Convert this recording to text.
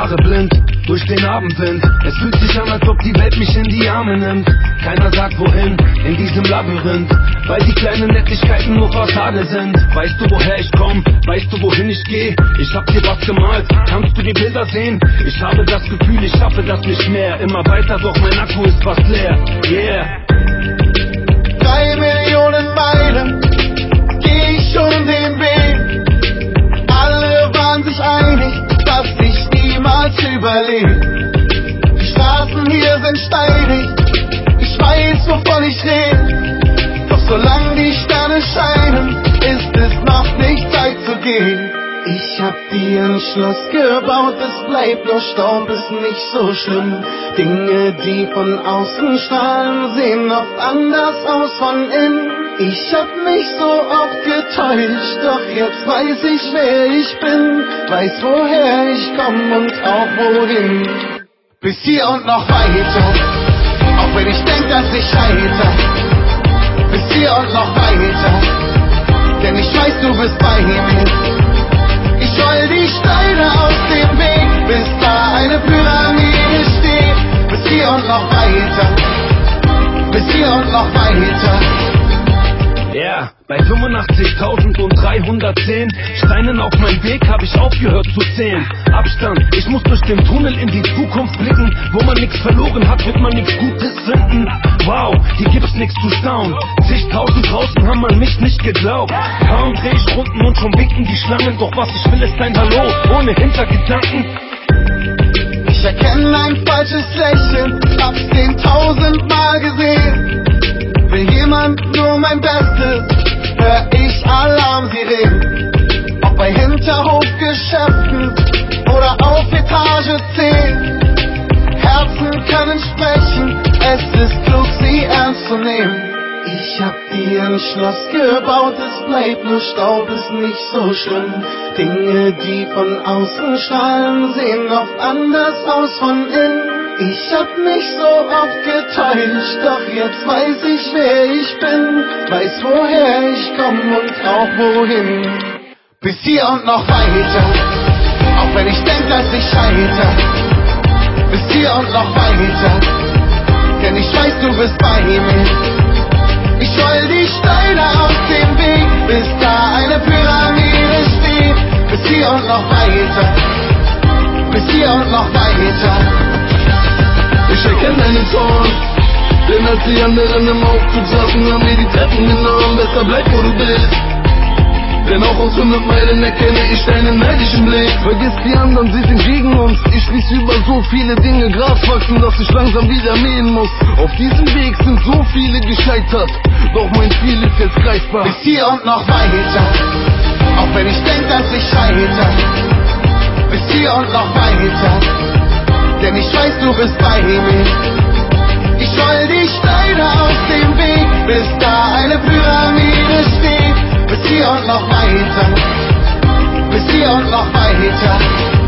fahre blind durch den Abendwind. Es fühlt sich an, als ob die Welt mich in die Arme nimmt. Keiner sagt wohin in diesem Labyrinth, weil die kleinen Nettigkeiten nur Fassade sind. Weißt du, woher ich komm? Weißt du, wohin ich geh? Ich hab dir was gemalt, kannst du die Bilder sehen? Ich habe das Gefühl, ich schaffe das nicht mehr. Immer weiter, doch mein Akku ist fast leer. Yeah. Sind steinig, ich weiß, wovon ich rede. Doch solange die Sterne scheinen, ist es noch nicht Zeit zu gehen. Ich hab dir ein Schloss gebaut, es bleibt nur Staub, ist nicht so schlimm. Dinge, die von außen strahlen, sehen oft anders aus von innen. Ich hab mich so oft getäuscht, doch jetzt weiß ich, wer ich bin, weiß, woher ich komm und auch wohin. Bis hier und noch weiter, auch wenn ich denk, dass ich scheiter. Bis hier und noch weiter, denn ich weiß, du bist bei mir. Ich roll die Steine aus dem Weg, bis da eine Pyramide steht. Bis hier und noch weiter, bis hier und noch weiter. Bei 85.310 Steinen auf meinem Weg habe ich aufgehört zu zählen. Abstand, ich muss durch den Tunnel in die Zukunft blicken. Wo man nichts verloren hat, wird man nichts Gutes finden. Wow, hier gibt's nichts zu staunen. Zigtausend draußen haben an mich nicht geglaubt. Kaum dreh ich Runden und schon winken die Schlangen. Doch was ich will, ist ein Hallo, ohne Hintergedanken. Ich erkenne ein falsches Lächeln, hab's den tausendmal es ist klug, sie ernst zu nehmen. Ich hab dir ein Schloss gebaut, es bleibt nur Staub, ist nicht so schlimm. Dinge, die von außen strahlen, sehen oft anders aus von innen. Ich hab mich so oft getäuscht, doch jetzt weiß ich, wer ich bin, weiß, woher ich komm und auch wohin. Bis hier und noch weiter, auch wenn ich denk, dass ich scheiter. Bis hier und noch weiter, denn ich weiß, du bist bei mir. Ich roll die Steine aus dem Weg, bis da eine Pyramide steht. Bis hier und noch weiter, bis hier und noch weiter. Ich erkenne deinen Zorn. Denn als die anderen im Aufzug saßen, haben wir die Treppen genommen. Besser bleib, wo du bist. Denn auch aus 100 Meilen erkenne ich deinen neidischen Blick. Vergiss die anderen, sie sind gegen uns. Ich schließe über so viele Dinge Gras wachsen, dass ich langsam wieder mähen muss. Auf diesem Weg sind so viele gescheitert. Doch mein Ziel ist jetzt greifbar. Bis hier und noch weiter, auch wenn ich denk, dass ich scheiter. Bis hier und noch weiter, denn ich weiß, du bist bei mir. Ich roll die Steine aus dem Weg, bis da bis hier und noch weiter. Bis hier und noch weiter.